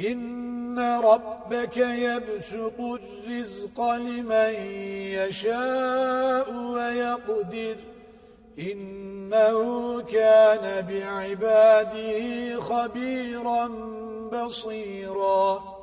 إن ربك يبسط الرزق لمن يشاء ويقدر. إنه كان بعباده خبيرا بصيراً.